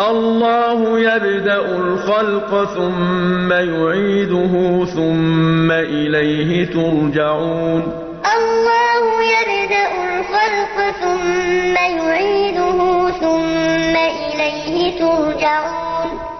الله يبدأ الخلق ثم يعيده ثم إليه ترجعون. الله يبدأ الخلق ثم يعيده ثم إليه ترجعون.